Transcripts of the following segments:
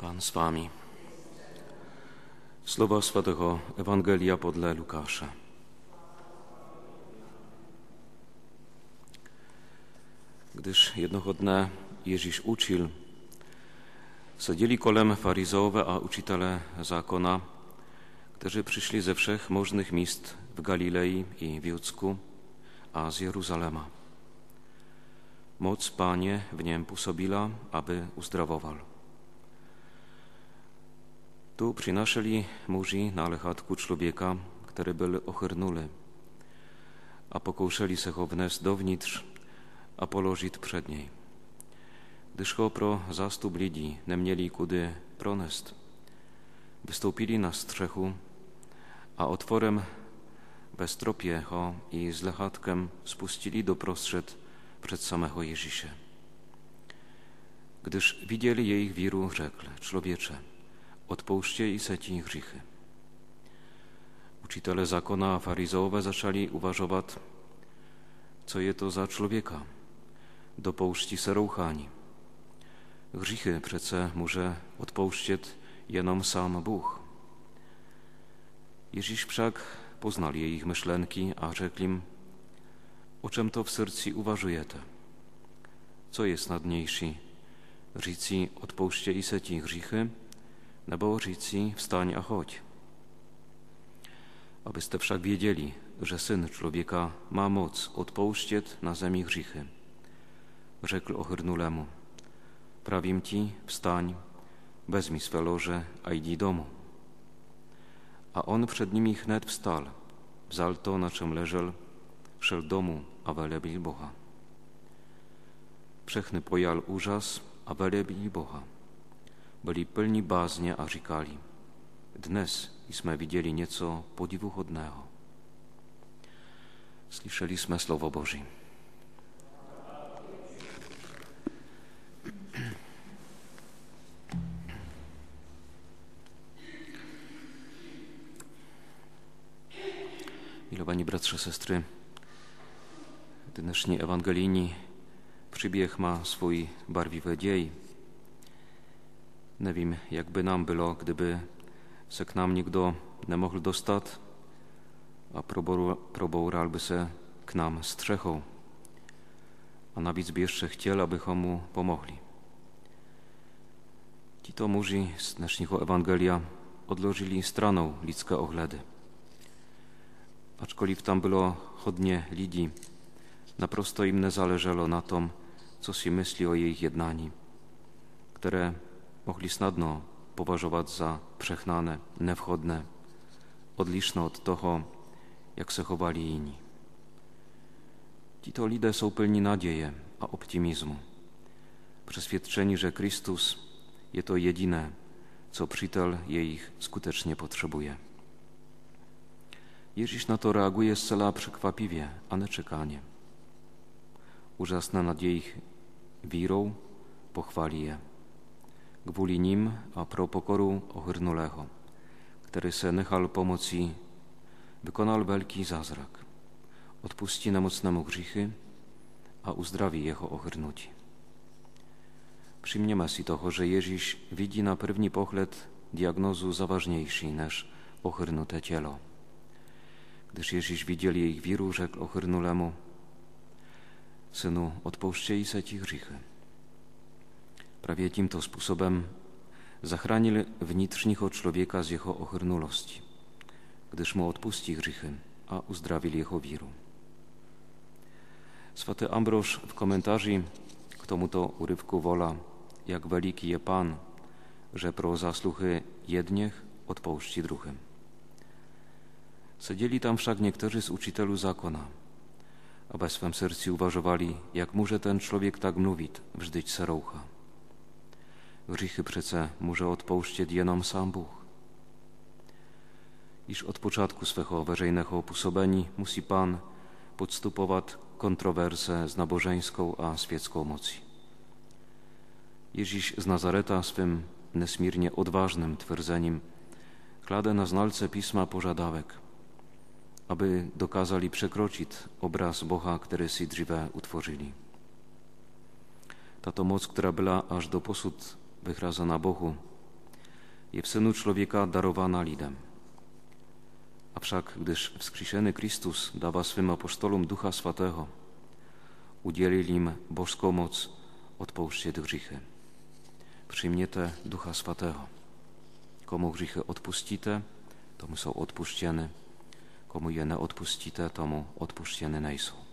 Pan z wami. Słowa Świętego Ewangelia podle Lukasza. Gdyż dnia Jezus uczył, siedzieli kolem faryzeowie a uczytele zakona, którzy przyszli ze wszech możnych miejsc w Galilei i Judzku, a z Jeruzalema. Moc Panie w niem působila, aby uzdrawował. Tu przynosili muži na lechatku człowieka, który był ochrnuli, a pokoušeli se ho vnést dovnitř a položit před něj. Gdyż ho pro zastup lidí neměli kudy pronest, wystoupili na střechu a otworem beztropie ho i z lechatkem spustili do prostřed przed samego Jezusie. Gdyż widzieli jej wiru, rzekł, człowiecze, odpuśćcie i seci grzechy. Uczytele zakona, a faryzeowie zaczęli uważować, co je to za człowieka, dopoušti se rouchání. Grzichy przece może odpouštět jenom sam Bóg. Ježíš wszak poznal ich myślenki, a rzekł im, o czym to w sercu uważujete? Co jest nadniejszy? Říci, odpouštěj i se ti hříchy, nebo říci, wstań a chodź. Abyste wszak wiedzieli, że Syn Człowieka ma moc odpouštět na zemi grzichy. Rzekł ochyrnulemu, prawim ci, wstań, wezmij swe loże, a idź domu. A on przed nimi chnet wstal, wzal to, na czym leżał, wszedł domu, a velebili Boha. Všechny pojal úžas a velebili Boha. Byli plni bázně a říkali, dnes jsme viděli něco podivuhodného. Slyšeli jsme slovo Boží. Milowani bratrze, sestry, dnešní ewangelijní příběh má svůj barwiwy dziej. Nevím, jak by nám bylo, kdyby se k nám nikdo nemohl dostat a proboural by se k nám střechou. A navíc by ještě chtěl, abychom mu pomohli. Tito muži z dnešního ewangelia odložili straną ludzkie ogledy. Aczkolwiek tam było hodnie lidí, naprosto im nie zależało na tom, co si myśli o jej jednani, które mogli snadno poważować za przehnane, niewchodne, odliczne od toho, jak se chowali inni. Tito ludzie są pełni nadzieje a optymizmu, przeświadczeni, że Chrystus jest to jedyne, co przytel jej skutecznie potrzebuje. Jezus na to reaguje zcela przekwapiwie, a nie czekanie. Úžasná nad jejich vírou pochwali je. Kvůli nim a pro pokoru ohrnulého, který se nechal pomocí, wykonal wielki zázrak. Odpuści nemocnemu grzechy a uzdrawi jeho ohrnutí. Przyjmiemy si toho, że Jezus widzi na pierwszy pogled diagnozu zaważniejszy niż ochrnute cielo. Gdyż Jezus widział ich wiru, rzekł ochrnulemu, Synu, odpuśćcie i se ci grzechy. Prawie tímto sposobem zachránil vnitřního człowieka z jeho ochrnulosti, gdyż mu odpuści grzechy, a uzdrawili jeho víru. Swaty Ambroż w komentarzu k tomuto urywku wola, jak wielki je Pan, że pro zasluchy jedniech odpouści druhym. Siedzieli tam wszak niektórzy z uczytelu zakona – a we swym sercu uważowali, jak może ten człowiek tak mówić, wżdyć seroucha. Grzechy przece może odpouštět jenom sam Bóg. Iż od początku swego wyżejnego opusobeni musi Pan podstupować kontrowersę z nabożeńską a świecką mocy. Jeziś z Nazareta swym nesmiernie odważnym twerdzeniem kladę na znalce Pisma pożadawek – aby dokázali przekroczyć obraz Boha, który si dříve utworzyli. Tato moc, która była aż do posud wychrazana Bohu, je w Synu człowieka darowana lidem. A wszak, gdyż wskrzeszony Chrystus dawa swym apostolom Ducha Swatego, udzielił im boską moc odpouczcie grzechy. Przyjmiecie Ducha Swatego. Komu grzechy odpuścite, tomu są odpuszczone. Komu je nie odpuścite, tomu odpuszczone nie są.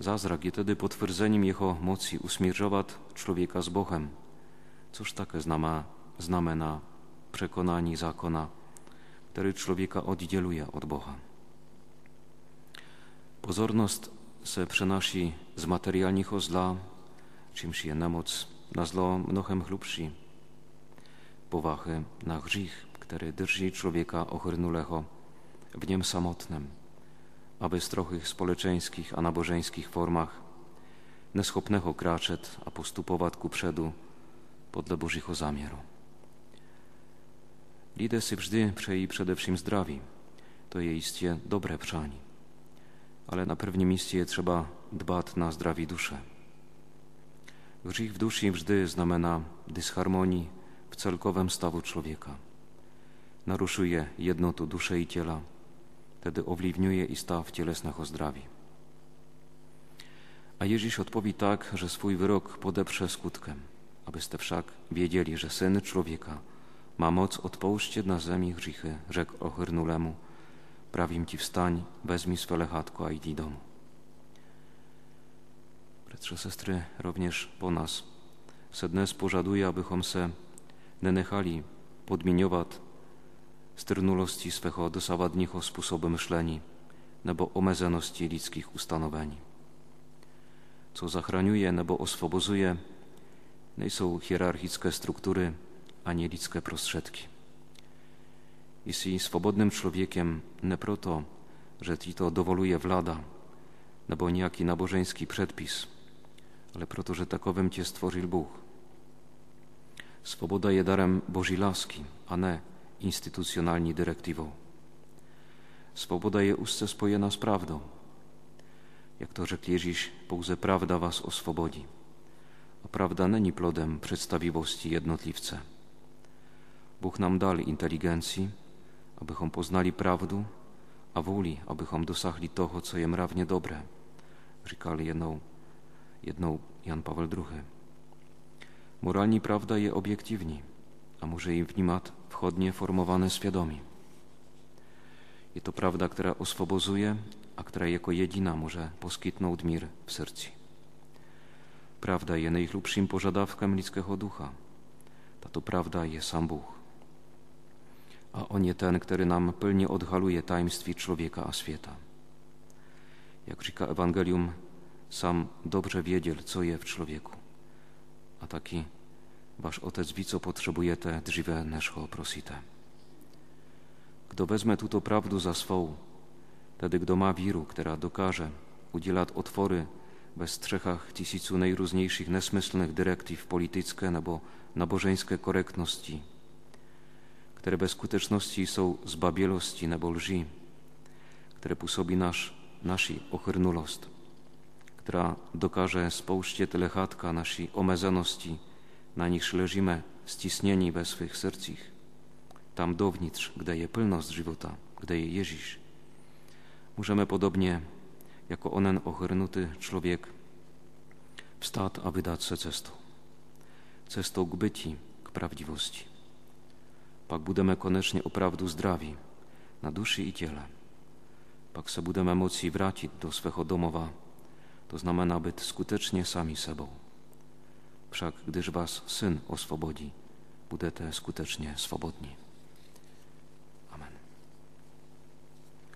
Zazrak je tedy potwierdzeniem Jego mocy usmierzować człowieka z Bogiem. Cóż takie znama, znamena przekonani zakona, który człowieka oddzieluje od Boga. Pozorność se przenosi z materialnego zla, czymś je nemoc, na zlo mnohem hlubszy. Powachy na grzech, który drży człowieka ochyrnulego w niem samotnym, a bez trochych społeczeńskich a nabożeńskich formach, neschopnego kraczet, a postupować ku przedu podle Bożego zamieru. Lidę si przej przede wszystkim zdrawi, to je istie dobre przani, ale na pewnym miejscu trzeba dbać na zdrawi duszę. Grzech w duszy wżdy znamena dysharmonii w celkowym stawu człowieka. Naruszuje jednotu duszy i ciela, wtedy owliwniuje i staw cielesnego zdrowi. A Jezus odpowi tak, że swój wyrok podeprze skutkiem, abyste wszak wiedzieli, że Syn Człowieka ma moc odpouczcie na zemi grzechy, rzekł ochyrnulemu, prawim ci wstań, wezmij swe lechatko, a idź domu. Bratrze, sestry, również po nas sednes pożaduje, abychom se nie nechali podmieniować strnulosti swego dosawadnicho sposobu myśleni, nebo omezenosti ludzkich ustanowień. Co zachraniuje nebo oswobozuje, nie są hierarchiczne struktury, ani ludzkie prostředky. Jsi swobodnym człowiekiem nie proto, że ci to dowoluje wlada, nebo niejaki nabożeński przedpis, ale proto, że takowym cię stworzył Bóg. Swoboda je darem Bożej laski, a nie instytucjonalni dyrektywą. Swoboda je úzce spojena z prawdą. Jak to rzekł Jezus, pouze prawda was oswobodzi. A prawda není plodem przedstawiwości jednotliwca. Bóg nam dal inteligencji, abychom poznali prawdu, a woli, abychom dosahli toho, co je mravně dobre, říkal jednou, jednou Jan Paweł II. Moralni prawda je obiektywni, a może im wnimat wchodnie formowane świadomi. Je to prawda, która oswobozuje, a która jako jedyna może poskitnąć mir w sercu. Prawda je najchlubszym pożadawkiem ludzkiego ducha. Tato prawda je sam Bóg a On je ten, który nam pełnie odhaluje tajemstwi człowieka a świata. Jak říká Ewangelium, sam dobrze wiedział, co je w człowieku. A taki wasz Otec wie, co potrzebujete drživé než prosite. Kto wezmę tuto prawdu za swą, wtedy kto ma wiru, która dokaże udzielać otwory bez strzechach tysiącu najróżniejszych nesmyslnych dyrektyw polityczne albo nabożeńskie korektności, które bez skuteczności są zbabielosti nebo lži, które působí nasz, nasi ochrnulost, która dokaże spouście telechatka nasi omezenosti, na nich leżymy stisnieni we swych sercich, tam downicz, gdzie je pełność żywota, gdzie je Jeziś. Możemy podobnie, jako onen ochrnuty człowiek, wstać, a wydać se cestą. Cestą k byci, k prawdziwości pak budeme konečně opravdu zdraví na duši i těle. Pak se budeme moci vrátit do svého domova, to znamená být skutečně sami sebou. Však když vás Syn oswobodzi, budete skutecznie swobodni.